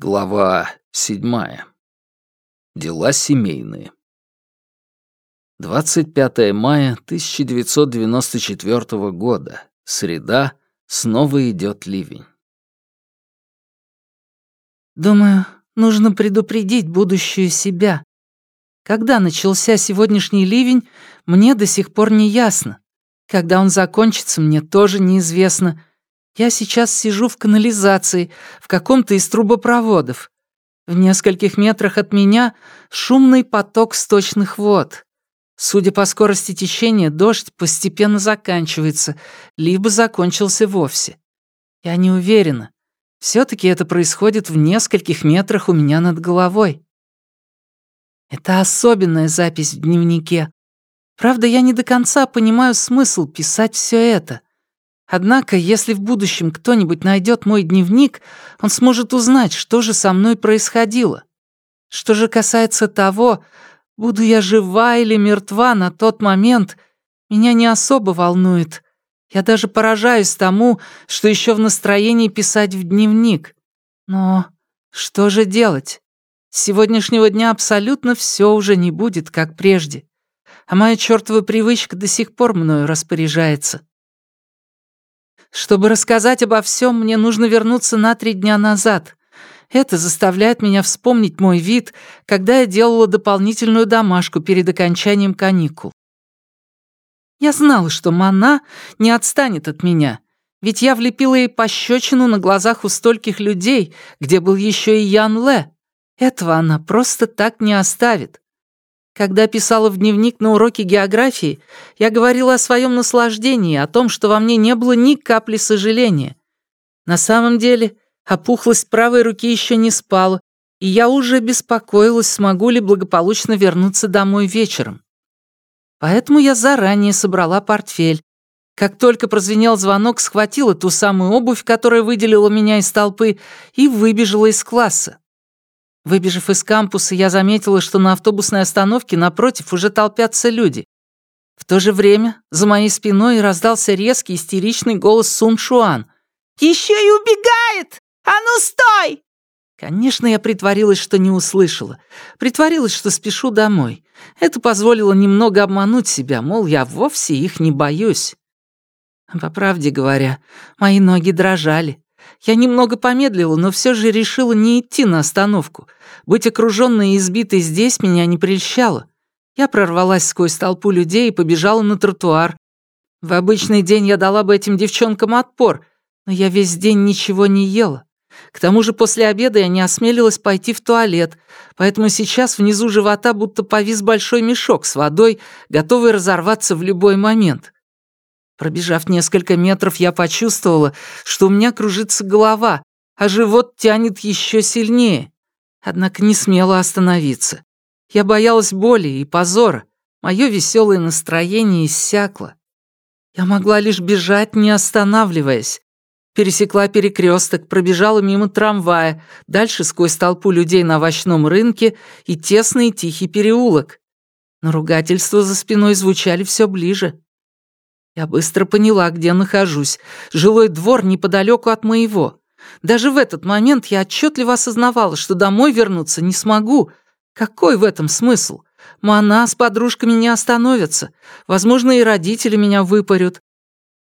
Глава седьмая. Дела семейные. 25 мая 1994 года. Среда. Снова идет ливень. Думаю, нужно предупредить будущую себя. Когда начался сегодняшний ливень, мне до сих пор не ясно. Когда он закончится, мне тоже неизвестно. Я сейчас сижу в канализации, в каком-то из трубопроводов. В нескольких метрах от меня шумный поток сточных вод. Судя по скорости течения, дождь постепенно заканчивается, либо закончился вовсе. Я не уверена. все таки это происходит в нескольких метрах у меня над головой. Это особенная запись в дневнике. Правда, я не до конца понимаю смысл писать все это. Однако, если в будущем кто-нибудь найдет мой дневник, он сможет узнать, что же со мной происходило. Что же касается того, буду я жива или мертва на тот момент, меня не особо волнует. Я даже поражаюсь тому, что еще в настроении писать в дневник. Но что же делать? С сегодняшнего дня абсолютно все уже не будет, как прежде. А моя чертова привычка до сих пор мною распоряжается. Чтобы рассказать обо всем, мне нужно вернуться на три дня назад. Это заставляет меня вспомнить мой вид, когда я делала дополнительную домашку перед окончанием каникул. Я знала, что Мана не отстанет от меня, ведь я влепила ей пощечину на глазах у стольких людей, где был еще и Ян Ле. Этого она просто так не оставит. Когда писала в дневник на уроке географии, я говорила о своем наслаждении, о том, что во мне не было ни капли сожаления. На самом деле, опухлость правой руки еще не спала, и я уже беспокоилась, смогу ли благополучно вернуться домой вечером. Поэтому я заранее собрала портфель. Как только прозвенел звонок, схватила ту самую обувь, которая выделила меня из толпы, и выбежала из класса. Выбежав из кампуса, я заметила, что на автобусной остановке напротив уже толпятся люди. В то же время за моей спиной раздался резкий истеричный голос Сун Шуан. «Еще и убегает! А ну стой!» Конечно, я притворилась, что не услышала. Притворилась, что спешу домой. Это позволило немного обмануть себя, мол, я вовсе их не боюсь. По правде говоря, мои ноги дрожали. Я немного помедлила, но все же решила не идти на остановку. Быть окружённой и избитой здесь меня не прельщало. Я прорвалась сквозь толпу людей и побежала на тротуар. В обычный день я дала бы этим девчонкам отпор, но я весь день ничего не ела. К тому же после обеда я не осмелилась пойти в туалет, поэтому сейчас внизу живота будто повис большой мешок с водой, готовый разорваться в любой момент. Пробежав несколько метров, я почувствовала, что у меня кружится голова, а живот тянет еще сильнее. Однако не смела остановиться. Я боялась боли и позора. Мое веселое настроение иссякло. Я могла лишь бежать, не останавливаясь. Пересекла перекресток, пробежала мимо трамвая, дальше сквозь толпу людей на овощном рынке и тесный тихий переулок. Но ругательства за спиной звучали все ближе. Я быстро поняла, где нахожусь. Жилой двор неподалеку от моего. Даже в этот момент я отчетливо осознавала, что домой вернуться не смогу. Какой в этом смысл? Мана с подружками не остановятся. Возможно, и родители меня выпарют.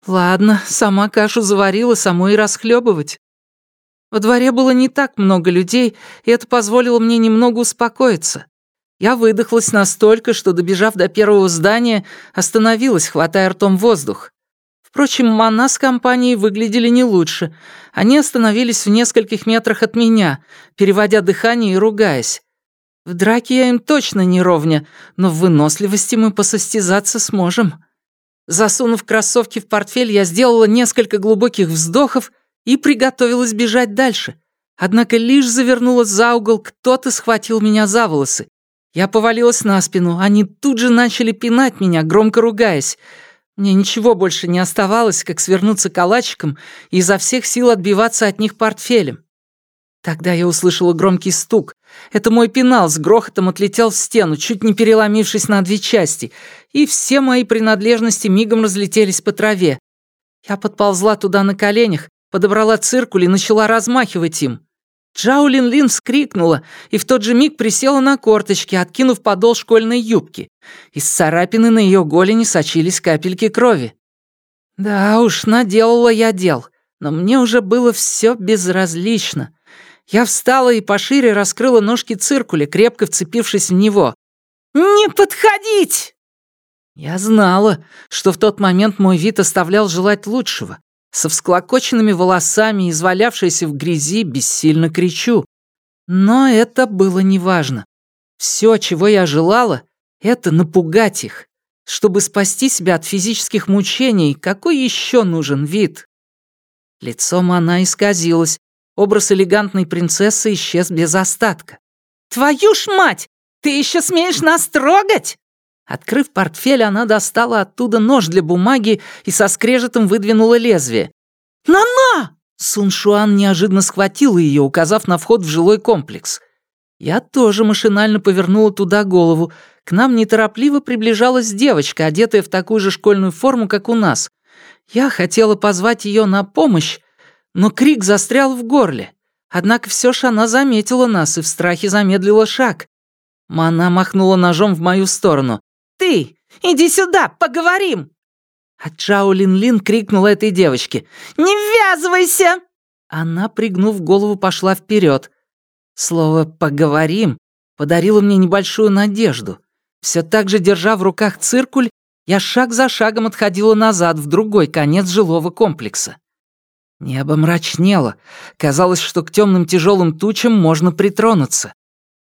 Ладно, сама кашу заварила, самой и расхлебывать. Во дворе было не так много людей, и это позволило мне немного успокоиться. Я выдохлась настолько, что, добежав до первого здания, остановилась, хватая ртом воздух. Впрочем, Мана с компанией выглядели не лучше. Они остановились в нескольких метрах от меня, переводя дыхание и ругаясь. В драке я им точно не ровня, но в выносливости мы посостязаться сможем. Засунув кроссовки в портфель, я сделала несколько глубоких вздохов и приготовилась бежать дальше. Однако лишь завернула за угол, кто-то схватил меня за волосы. Я повалилась на спину, они тут же начали пинать меня, громко ругаясь. Мне ничего больше не оставалось, как свернуться калачиком и изо всех сил отбиваться от них портфелем. Тогда я услышала громкий стук. Это мой пенал с грохотом отлетел в стену, чуть не переломившись на две части, и все мои принадлежности мигом разлетелись по траве. Я подползла туда на коленях, подобрала циркуль и начала размахивать им. Джаулин Лин вскрикнула и в тот же миг присела на корточки, откинув подол школьной юбки. Из царапины на ее голени сочились капельки крови. Да уж, наделала я дел, но мне уже было все безразлично. Я встала и пошире раскрыла ножки циркуля, крепко вцепившись в него. «Не подходить!» Я знала, что в тот момент мой вид оставлял желать лучшего. Со всклокоченными волосами, извалявшейся в грязи, бессильно кричу. Но это было неважно. Все, чего я желала, это напугать их. Чтобы спасти себя от физических мучений, какой еще нужен вид? Лицом она исказилось. Образ элегантной принцессы исчез без остатка. «Твою ж мать! Ты еще смеешь нас трогать?» Открыв портфель, она достала оттуда нож для бумаги и со скрежетом выдвинула лезвие. «На-на!» Сун Шуан неожиданно схватила ее, указав на вход в жилой комплекс. Я тоже машинально повернула туда голову. К нам неторопливо приближалась девочка, одетая в такую же школьную форму, как у нас. Я хотела позвать ее на помощь, но крик застрял в горле. Однако все ж она заметила нас и в страхе замедлила шаг. Мана махнула ножом в мою сторону. «Ты! Иди сюда, поговорим!» А Чао Лин Лин крикнула этой девочке. «Не ввязывайся!» Она, пригнув голову, пошла вперед. Слово «поговорим» подарило мне небольшую надежду. Все так же, держа в руках циркуль, я шаг за шагом отходила назад, в другой конец жилого комплекса. Небо мрачнело. Казалось, что к темным тяжелым тучам можно притронуться.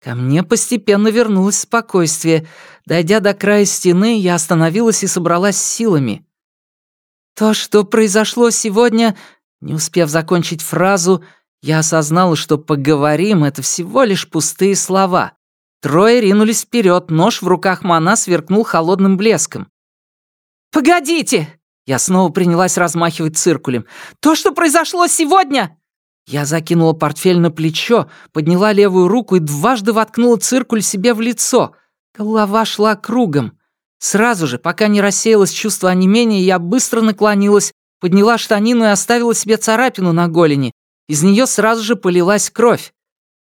Ко мне постепенно вернулось спокойствие. Дойдя до края стены, я остановилась и собралась силами. То, что произошло сегодня, не успев закончить фразу, я осознала, что «поговорим» — это всего лишь пустые слова. Трое ринулись вперед, нож в руках Мана сверкнул холодным блеском. «Погодите!» Я снова принялась размахивать циркулем. «То, что произошло сегодня, я закинула портфель на плечо, подняла левую руку и дважды воткнула циркуль себе в лицо. Голова шла кругом. Сразу же, пока не рассеялось чувство онемения, я быстро наклонилась, подняла штанину и оставила себе царапину на голени. Из нее сразу же полилась кровь.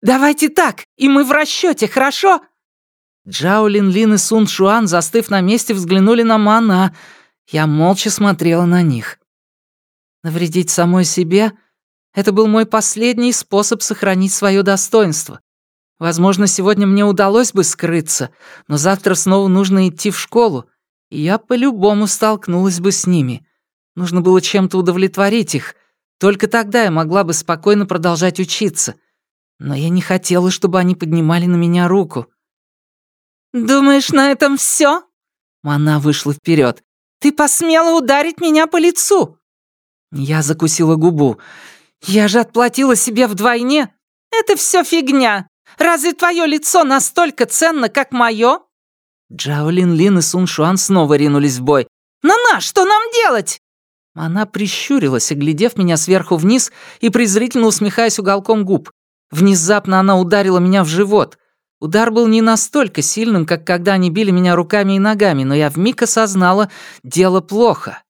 «Давайте так, и мы в расчете, хорошо?» Джао Лин Лин и Сун Шуан, застыв на месте, взглянули на Мана. Я молча смотрела на них. Навредить самой себе это был мой последний способ сохранить свое достоинство. Возможно, сегодня мне удалось бы скрыться, но завтра снова нужно идти в школу, и я по-любому столкнулась бы с ними. Нужно было чем-то удовлетворить их. Только тогда я могла бы спокойно продолжать учиться. Но я не хотела, чтобы они поднимали на меня руку. «Думаешь, на этом все? Мана вышла вперед. «Ты посмела ударить меня по лицу!» Я закусила губу. «Я же отплатила себе вдвойне!» «Это все фигня! Разве твое лицо настолько ценно, как мое?» Джаолин Лин и Сун Шуан снова ринулись в бой. «На-на, что нам делать?» Она прищурилась, оглядев меня сверху вниз и презрительно усмехаясь уголком губ. Внезапно она ударила меня в живот. Удар был не настолько сильным, как когда они били меня руками и ногами, но я вмиг осознала, дело плохо.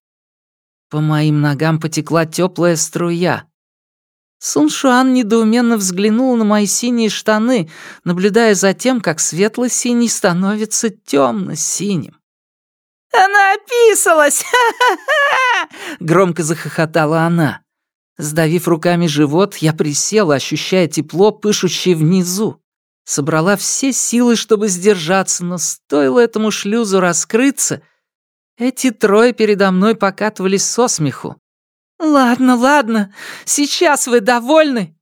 По моим ногам потекла теплая струя. Сун Шуан недоуменно взглянул на мои синие штаны, наблюдая за тем, как светло-синий становится темно-синим. «Она описалась! Ха-ха-ха!» — громко захохотала она. Сдавив руками живот, я присела, ощущая тепло, пышущее внизу. Собрала все силы, чтобы сдержаться, но стоило этому шлюзу раскрыться, эти трое передо мной покатывались со смеху. «Ладно, ладно, сейчас вы довольны?»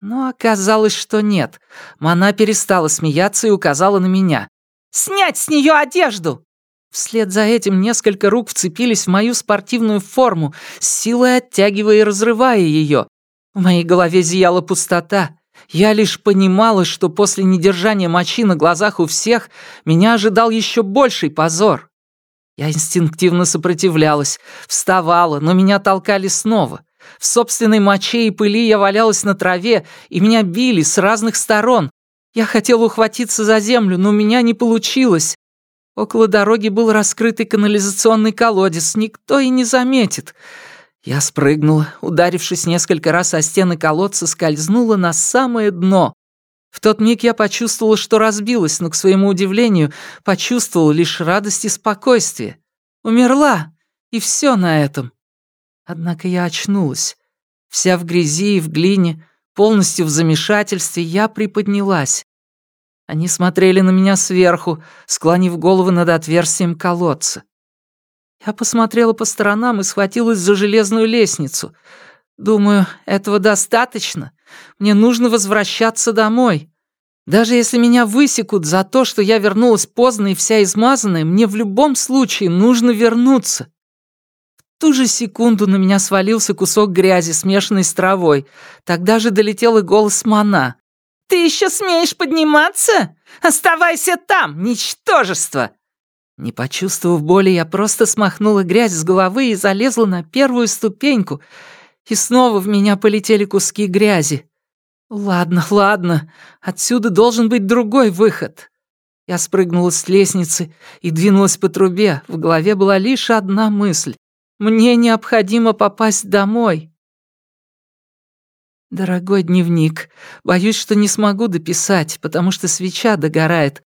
Но оказалось, что нет. Мана перестала смеяться и указала на меня. «Снять с нее одежду!» Вслед за этим несколько рук вцепились в мою спортивную форму, силой оттягивая и разрывая ее. В моей голове зияла пустота. Я лишь понимала, что после недержания мочи на глазах у всех меня ожидал еще больший позор. Я инстинктивно сопротивлялась, вставала, но меня толкали снова. В собственной моче и пыли я валялась на траве, и меня били с разных сторон. Я хотела ухватиться за землю, но у меня не получилось. Около дороги был раскрытый канализационный колодец, никто и не заметит. Я спрыгнула, ударившись несколько раз о стены колодца, скользнула на самое дно. В тот миг я почувствовала, что разбилась, но, к своему удивлению, почувствовала лишь радость и спокойствие. Умерла, и все на этом. Однако я очнулась. Вся в грязи и в глине, полностью в замешательстве, я приподнялась. Они смотрели на меня сверху, склонив головы над отверстием колодца. Я посмотрела по сторонам и схватилась за железную лестницу. Думаю, этого достаточно. Мне нужно возвращаться домой. Даже если меня высекут за то, что я вернулась поздно и вся измазанная, мне в любом случае нужно вернуться. В ту же секунду на меня свалился кусок грязи, смешанный с травой. Тогда же долетел и голос Мана. «Ты еще смеешь подниматься? Оставайся там, ничтожество!» Не почувствовав боли, я просто смахнула грязь с головы и залезла на первую ступеньку, и снова в меня полетели куски грязи. Ладно, ладно, отсюда должен быть другой выход. Я спрыгнула с лестницы и двинулась по трубе. В голове была лишь одна мысль. Мне необходимо попасть домой. Дорогой дневник, боюсь, что не смогу дописать, потому что свеча догорает,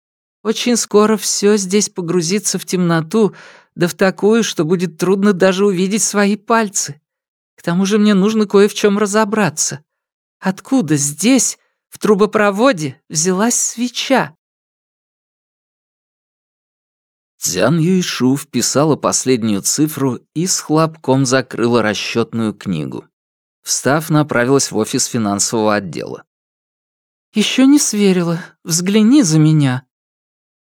очень скоро все здесь погрузится в темноту, да в такую, что будет трудно даже увидеть свои пальцы. К тому же мне нужно кое в чем разобраться. Откуда здесь, в трубопроводе, взялась свеча? Цзян Юйшу вписала последнюю цифру и с хлопком закрыла расчетную книгу. Встав, направилась в офис финансового отдела. Еще не сверила. Взгляни за меня»,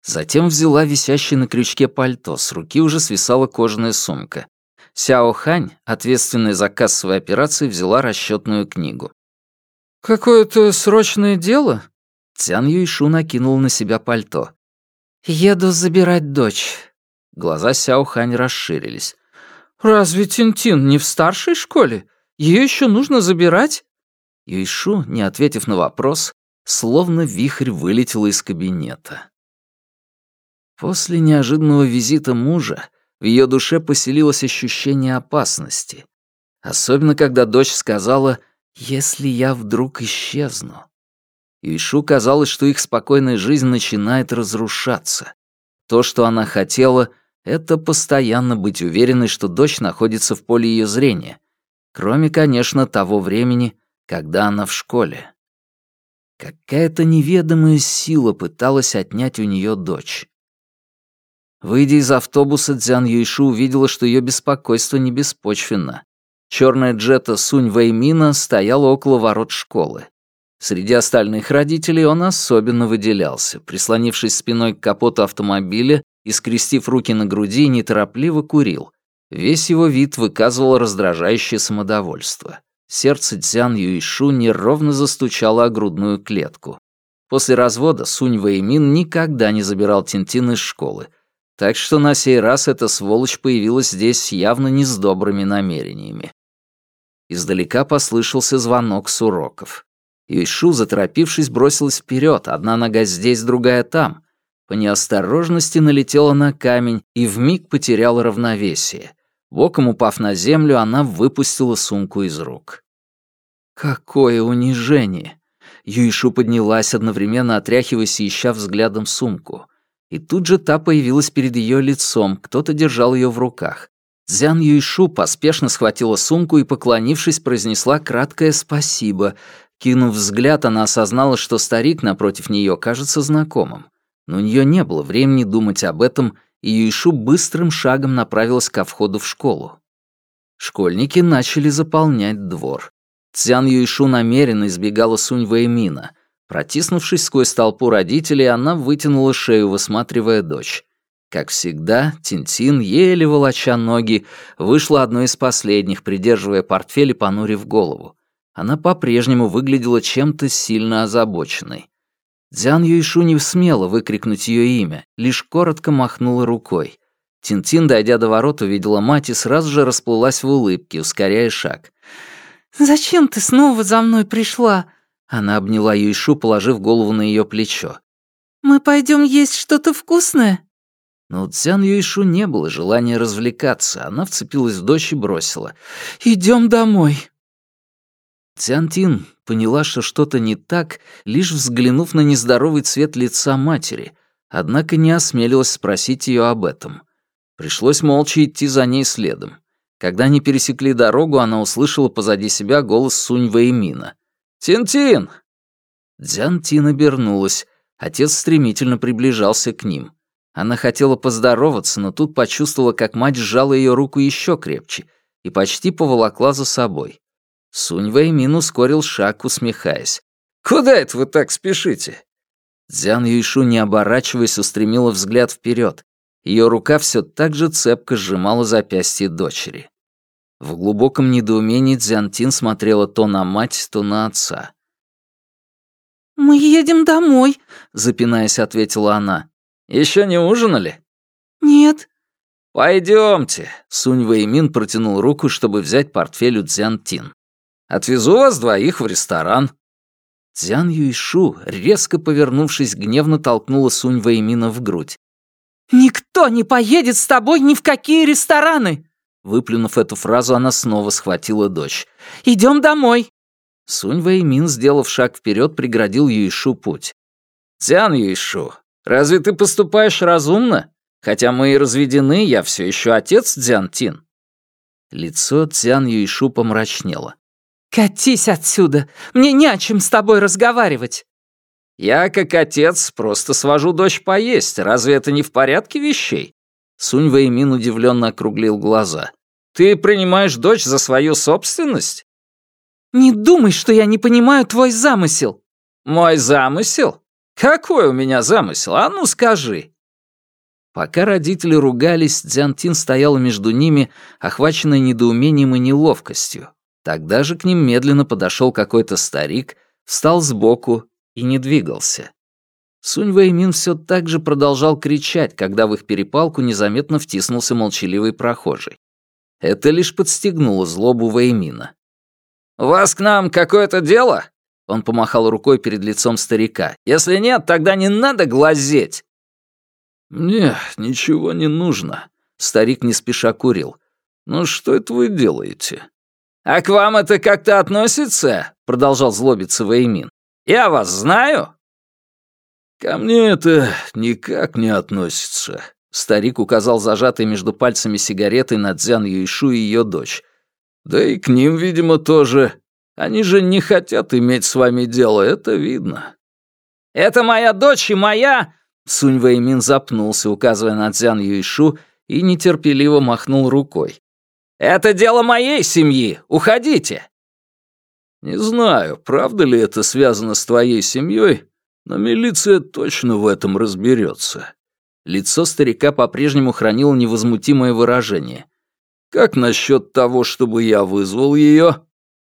Затем взяла висящее на крючке пальто, с руки уже свисала кожаная сумка. Сяо Хань, ответственная за кассовые операции, взяла расчетную книгу. «Какое-то срочное дело?» Цян Юйшу накинул на себя пальто. «Еду забирать дочь». Глаза Сяо Хань расширились. «Разве Тинтин не в старшей школе? Ее еще нужно забирать?» Юйшу, не ответив на вопрос, словно вихрь вылетел из кабинета. После неожиданного визита мужа в ее душе поселилось ощущение опасности. Особенно, когда дочь сказала «если я вдруг исчезну». Ишу казалось, что их спокойная жизнь начинает разрушаться. То, что она хотела, это постоянно быть уверенной, что дочь находится в поле ее зрения, кроме, конечно, того времени, когда она в школе. Какая-то неведомая сила пыталась отнять у нее дочь. Выйдя из автобуса, Дзян Юйшу увидела, что ее беспокойство не беспочвенно. Черная джета Сунь Вэймина стояла около ворот школы. Среди остальных родителей он особенно выделялся, прислонившись спиной к капоту автомобиля и скрестив руки на груди, неторопливо курил. Весь его вид выказывал раздражающее самодовольство. Сердце Дзян Юйшу неровно застучало о грудную клетку. После развода Сунь Вэймин никогда не забирал Тинтин из школы — так что на сей раз эта сволочь появилась здесь явно не с добрыми намерениями. Издалека послышался звонок с уроков. Юйшу, заторопившись, бросилась вперед, одна нога здесь, другая там. По неосторожности налетела на камень и вмиг потеряла равновесие. Боком упав на землю, она выпустила сумку из рук. Какое унижение! Юйшу поднялась, одновременно отряхиваясь и ища взглядом сумку и тут же та появилась перед ее лицом, кто-то держал ее в руках. Цзян Юйшу поспешно схватила сумку и, поклонившись, произнесла краткое «спасибо». Кинув взгляд, она осознала, что старик напротив нее кажется знакомым. Но у нее не было времени думать об этом, и Юйшу быстрым шагом направилась ко входу в школу. Школьники начали заполнять двор. Цзян Юйшу намеренно избегала Сунь Вэймина — Протиснувшись сквозь толпу родителей, она вытянула шею, высматривая дочь. Как всегда, Тинтин, еле волоча ноги, вышла одной из последних, придерживая портфель и понурив голову. Она по-прежнему выглядела чем-то сильно озабоченной. Дзян Юйшу не смела выкрикнуть ее имя, лишь коротко махнула рукой. Тинтин, дойдя до ворот, увидела мать и сразу же расплылась в улыбке, ускоряя шаг. «Зачем ты снова за мной пришла?» Она обняла Юйшу, положив голову на ее плечо. «Мы пойдем есть что-то вкусное?» Но у Цян Юйшу не было желания развлекаться. Она вцепилась в дочь и бросила. «Идем домой». Цян Тин поняла, что что-то не так, лишь взглянув на нездоровый цвет лица матери, однако не осмелилась спросить ее об этом. Пришлось молча идти за ней следом. Когда они пересекли дорогу, она услышала позади себя голос Сунь Вэймина. «Тин-Тин!» Дзян Тин обернулась. Отец стремительно приближался к ним. Она хотела поздороваться, но тут почувствовала, как мать сжала ее руку еще крепче и почти поволокла за собой. Сунь Вэймин ускорил шаг, усмехаясь. «Куда это вы так спешите?» Дзян Юйшу, не оборачиваясь, устремила взгляд вперед. Ее рука все так же цепко сжимала запястье дочери. В глубоком недоумении Дзянтин смотрела то на мать, то на отца. «Мы едем домой», — запинаясь, ответила она. Еще не ужинали?» «Нет». Пойдемте. Сунь Вэймин протянул руку, чтобы взять портфель у Цзян Тин. «Отвезу вас двоих в ресторан». Цзян Юйшу, резко повернувшись, гневно толкнула Сунь Вэймина в грудь. «Никто не поедет с тобой ни в какие рестораны!» Выплюнув эту фразу, она снова схватила дочь. «Идем домой!» Сунь Вэймин, сделав шаг вперед, преградил Юйшу путь. «Цян Юйшу, разве ты поступаешь разумно? Хотя мы и разведены, я все еще отец Дзян Тин». Лицо Цян Юйшу помрачнело. «Катись отсюда! Мне не о чем с тобой разговаривать!» «Я, как отец, просто свожу дочь поесть. Разве это не в порядке вещей?» Сунь Вэймин удивленно округлил глаза. «Ты принимаешь дочь за свою собственность?» «Не думай, что я не понимаю твой замысел». «Мой замысел? Какой у меня замысел? А ну скажи». Пока родители ругались, Дзянтин стояла между ними, охваченная недоумением и неловкостью. Тогда же к ним медленно подошел какой-то старик, встал сбоку и не двигался. Сунь Вэймин все так же продолжал кричать, когда в их перепалку незаметно втиснулся молчаливый прохожий. Это лишь подстегнуло злобу Вэймина. «У вас к нам какое-то дело?» Он помахал рукой перед лицом старика. «Если нет, тогда не надо глазеть!» «Мне ничего не нужно», — старик не спеша курил. «Ну что это вы делаете?» «А к вам это как-то относится?» — продолжал злобиться Вэймин. «Я вас знаю?» «Ко мне это никак не относится», — старик указал зажатой между пальцами сигаретой на Дзян Юйшу и ее дочь. Да и к ним, видимо, тоже. Они же не хотят иметь с вами дело, это видно. «Это моя дочь и моя...» Сунь Вэймин запнулся, указывая на Цзян Юйшу, и нетерпеливо махнул рукой. «Это дело моей семьи! Уходите!» «Не знаю, правда ли это связано с твоей семьей, но милиция точно в этом разберется». Лицо старика по-прежнему хранило невозмутимое выражение. Как насчет того, чтобы я вызвал ее?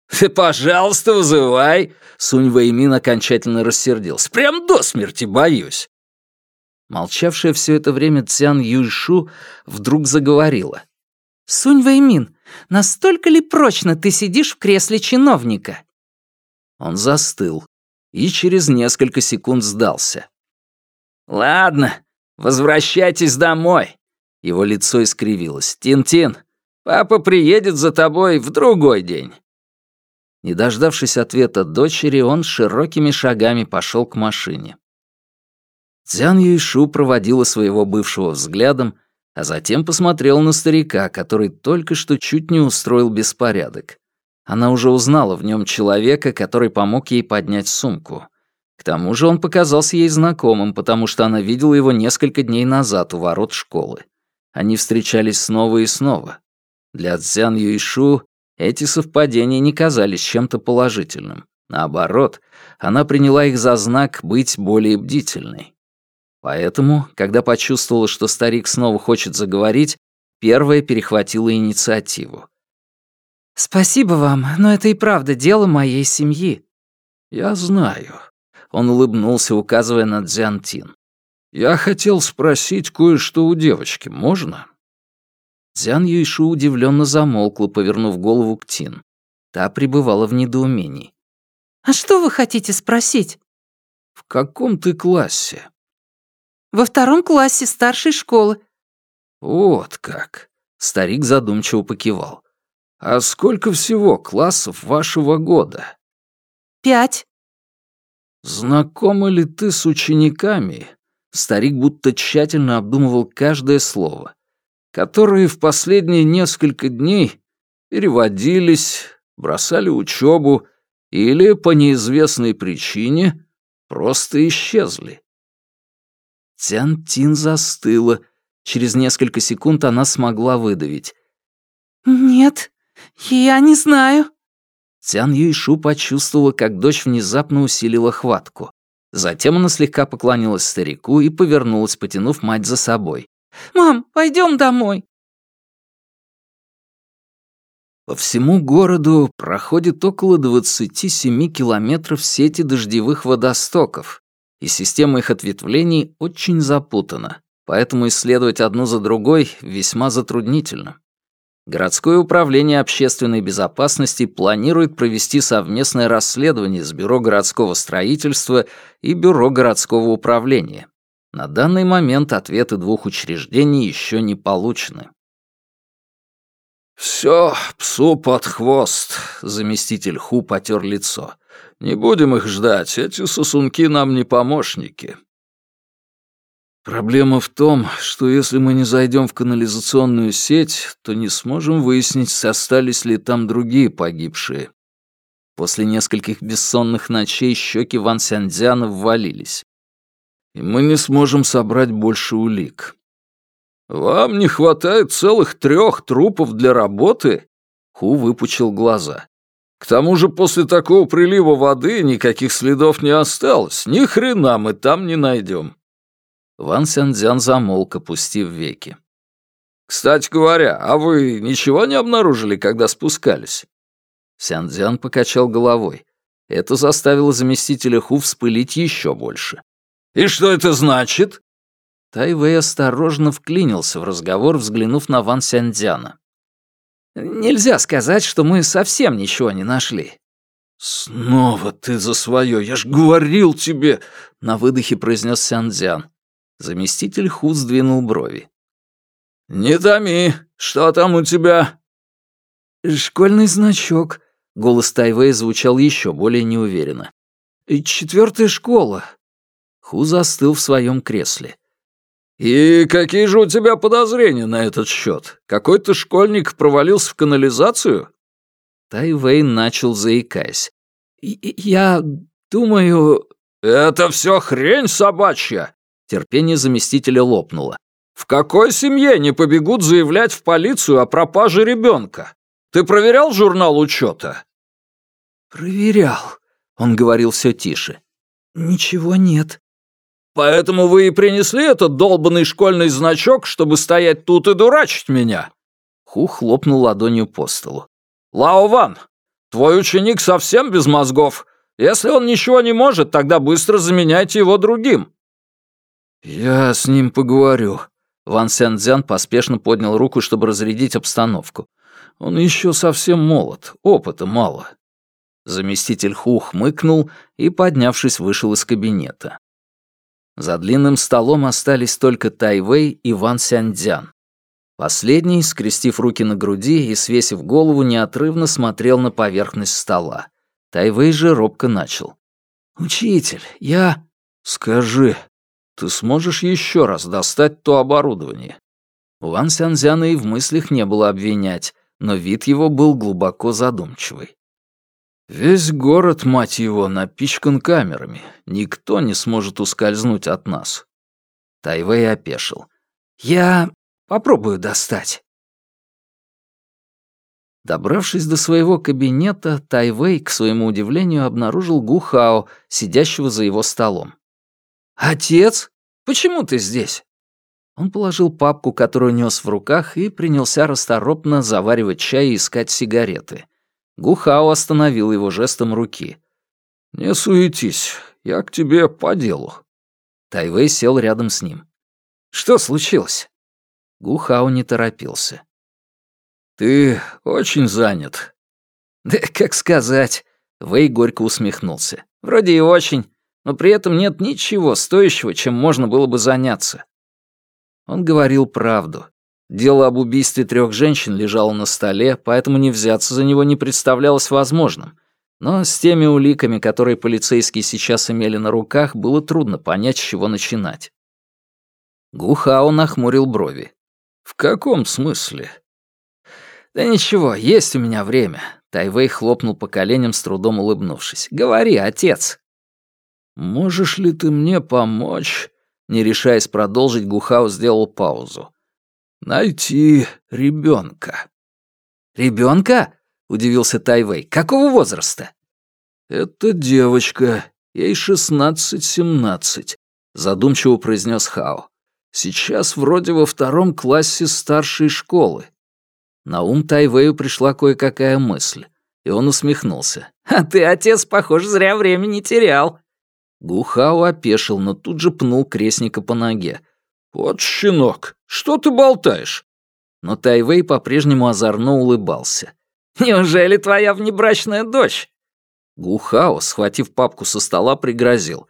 Ты, пожалуйста, вызывай. Сунь Вэймин окончательно рассердился. Прям до смерти боюсь. Молчавшая все это время Цян Юйшу вдруг заговорила. «Сунь Вэймин, настолько ли прочно ты сидишь в кресле чиновника?» Он застыл и через несколько секунд сдался. «Ладно, возвращайтесь домой». Его лицо искривилось. «Тин-Тин, Папа приедет за тобой в другой день». Не дождавшись ответа дочери, он широкими шагами пошел к машине. Цзян Юйшу проводила своего бывшего взглядом, а затем посмотрела на старика, который только что чуть не устроил беспорядок. Она уже узнала в нем человека, который помог ей поднять сумку. К тому же он показался ей знакомым, потому что она видела его несколько дней назад у ворот школы. Они встречались снова и снова. Для Цзян Юйшу эти совпадения не казались чем-то положительным. Наоборот, она приняла их за знак быть более бдительной. Поэтому, когда почувствовала, что старик снова хочет заговорить, первая перехватила инициативу. «Спасибо вам, но это и правда дело моей семьи». «Я знаю», — он улыбнулся, указывая на Дзянтин. «Я хотел спросить кое-что у девочки, можно?» Цзян Юйшу удивленно замолкла, повернув голову к Тин. Та пребывала в недоумении. «А что вы хотите спросить?» «В каком ты классе?» «Во втором классе старшей школы», «Вот как!» — старик задумчиво покивал. «А сколько всего классов вашего года?» «Пять». «Знакома ли ты с учениками?» Старик будто тщательно обдумывал каждое слово. «Которые в последние несколько дней переводились, бросали учебу или по неизвестной причине просто исчезли». Тян Тин застыла. Через несколько секунд она смогла выдавить. «Нет, я не знаю». Тян Юйшу почувствовала, как дочь внезапно усилила хватку. Затем она слегка поклонилась старику и повернулась, потянув мать за собой. «Мам, пойдем домой». По всему городу проходит около 27 километров сети дождевых водостоков, и система их ответвлений очень запутана, поэтому исследовать одну за другой весьма затруднительно. Городское управление общественной безопасности планирует провести совместное расследование с Бюро городского строительства и Бюро городского управления. На данный момент ответы двух учреждений еще не получены. «Все псу под хвост», — заместитель Ху потер лицо. «Не будем их ждать, эти сосунки нам не помощники». Проблема в том, что если мы не зайдем в канализационную сеть, то не сможем выяснить, остались ли там другие погибшие. После нескольких бессонных ночей щеки Ван Сяньцзяна ввалились. И мы не сможем собрать больше улик. «Вам не хватает целых трех трупов для работы?» Ху выпучил глаза. «К тому же после такого прилива воды никаких следов не осталось. Ни хрена мы там не найдем. Ван Сянцзян замолк, опустив веки. «Кстати говоря, а вы ничего не обнаружили, когда спускались?» Сянцзян покачал головой. Это заставило заместителя Ху вспылить еще больше. «И что это значит?» Тайвей осторожно вклинился в разговор, взглянув на Ван Сянцзяна. «Нельзя сказать, что мы совсем ничего не нашли». «Снова ты за свое, я ж говорил тебе!» — на выдохе произнес Сянцзян. Заместитель Ху сдвинул брови. «Не томи, что там у тебя?» «Школьный значок», — голос Тайвея звучал еще более неуверенно. «Четвертая школа». Ху застыл в своем кресле. «И какие же у тебя подозрения на этот счет? Какой-то школьник провалился в канализацию?» Тайвей начал заикаясь. «Я думаю...» «Это все хрень собачья!» Терпение заместителя лопнуло. «В какой семье не побегут заявлять в полицию о пропаже ребенка? Ты проверял журнал учета?» «Проверял», — он говорил все тише. «Ничего нет». «Поэтому вы и принесли этот долбанный школьный значок, чтобы стоять тут и дурачить меня?» Ху хлопнул ладонью по столу. «Лао Ван, твой ученик совсем без мозгов. Если он ничего не может, тогда быстро заменяйте его другим. «Я с ним поговорю». Ван Сянцзян поспешно поднял руку, чтобы разрядить обстановку. «Он еще совсем молод, опыта мало». Заместитель Ху хмыкнул и, поднявшись, вышел из кабинета. За длинным столом остались только Тайвей и Ван Сянцзян. Последний, скрестив руки на груди и свесив голову, неотрывно смотрел на поверхность стола. Тайвей же робко начал. «Учитель, я...» «Скажи», ты сможешь еще раз достать то оборудование?» Ван Сянзяна и в мыслях не было обвинять, но вид его был глубоко задумчивый. «Весь город, мать его, напичкан камерами. Никто не сможет ускользнуть от нас». Тайвей опешил. «Я попробую достать». Добравшись до своего кабинета, Тайвей, к своему удивлению, обнаружил Гухао, сидящего за его столом. «Отец? Почему ты здесь?» Он положил папку, которую нес в руках, и принялся расторопно заваривать чай и искать сигареты. Гухао остановил его жестом руки. «Не суетись, я к тебе по делу». Тайвей сел рядом с ним. «Что случилось?» Гухао не торопился. «Ты очень занят». «Да как сказать?» Вэй горько усмехнулся. «Вроде и очень но при этом нет ничего стоящего, чем можно было бы заняться. Он говорил правду. Дело об убийстве трех женщин лежало на столе, поэтому не взяться за него не представлялось возможным. Но с теми уликами, которые полицейские сейчас имели на руках, было трудно понять, с чего начинать. Гухао нахмурил брови. «В каком смысле?» «Да ничего, есть у меня время», — Тайвей хлопнул по коленям, с трудом улыбнувшись. «Говори, отец». «Можешь ли ты мне помочь?» Не решаясь продолжить, Гухао сделал паузу. «Найти ребенка. Ребенка? удивился Тайвей. «Какого возраста?» «Это девочка, ей шестнадцать-семнадцать», — задумчиво произнес Хао. «Сейчас вроде во втором классе старшей школы». На ум Тайвею пришла кое-какая мысль, и он усмехнулся. «А ты, отец, похоже, зря времени терял». Гухао опешил, но тут же пнул крестника по ноге. «Вот щенок, что ты болтаешь?» Но Тайвей по-прежнему озорно улыбался. «Неужели твоя внебрачная дочь?» Гухао, схватив папку со стола, пригрозил.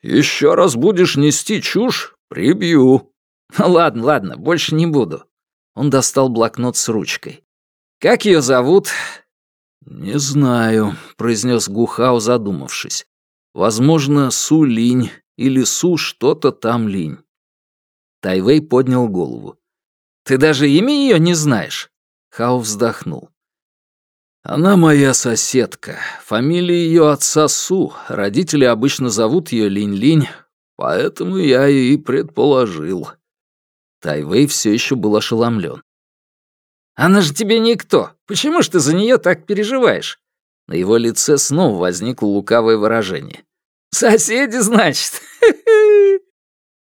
«Еще раз будешь нести чушь, прибью». «Ладно, ладно, больше не буду». Он достал блокнот с ручкой. «Как ее зовут?» «Не знаю», — произнес Гухао, задумавшись. Возможно, Су Линь или Су что-то там Линь. Тайвей поднял голову. «Ты даже имя ее не знаешь?» Хао вздохнул. «Она моя соседка. Фамилия ее отца Су. Родители обычно зовут ее Линь-Линь, поэтому я и предположил». Тайвей все еще был ошеломлен. «Она же тебе никто. Почему ж ты за нее так переживаешь?» На его лице снова возникло лукавое выражение. «Соседи, значит?»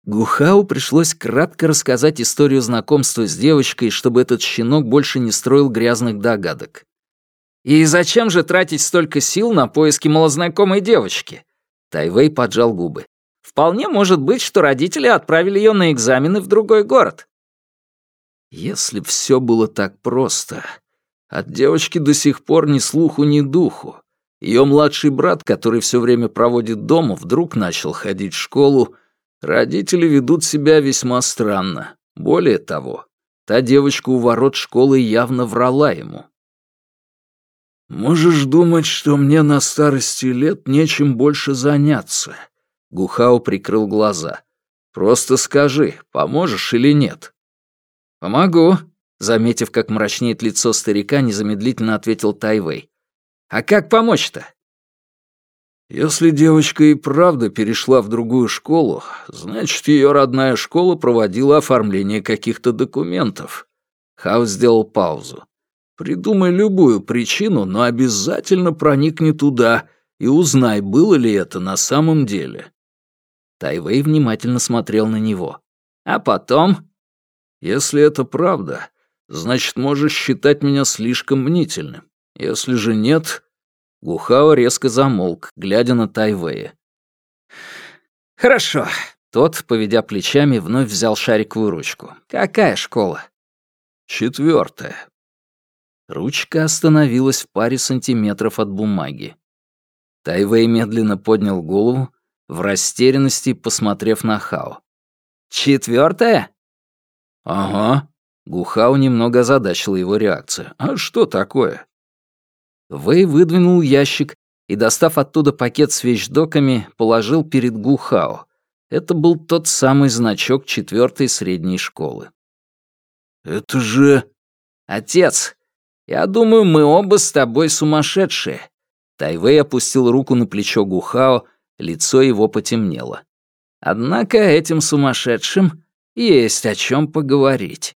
Гухау пришлось кратко рассказать историю знакомства с девочкой, чтобы этот щенок больше не строил грязных догадок. «И зачем же тратить столько сил на поиски малознакомой девочки?» Тайвей поджал губы. «Вполне может быть, что родители отправили ее на экзамены в другой город». Если все было так просто, от девочки до сих пор ни слуху, ни духу. Ее младший брат, который все время проводит дома, вдруг начал ходить в школу. Родители ведут себя весьма странно. Более того, та девочка у ворот школы явно врала ему. «Можешь думать, что мне на старости лет нечем больше заняться», — Гухао прикрыл глаза. «Просто скажи, поможешь или нет?» «Помогу», Заметив, как мрачнеет лицо старика, незамедлительно ответил Тайвей. «А как помочь-то?» Если девочка и правда перешла в другую школу, значит, ее родная школа проводила оформление каких-то документов. Хаус сделал паузу. Придумай любую причину, но обязательно проникни туда и узнай, было ли это на самом деле. Тайвей внимательно смотрел на него. А потом... Если это правда, значит, можешь считать меня слишком мнительным. Если же нет...» Гухао резко замолк, глядя на Тайвея. «Хорошо». Тот, поведя плечами, вновь взял шариковую ручку. «Какая школа?» «Четвертая». Ручка остановилась в паре сантиметров от бумаги. Тайвей медленно поднял голову, в растерянности посмотрев на Хао. «Четвертая?» «Ага», Гухау немного озадачила его реакция. «А что такое?» Вэй выдвинул ящик и, достав оттуда пакет с вещдоками, положил перед Гухао. Это был тот самый значок четвертой средней школы. «Это же...» «Отец, я думаю, мы оба с тобой сумасшедшие». Тайвей опустил руку на плечо Гухао, лицо его потемнело. «Однако этим сумасшедшим есть о чем поговорить».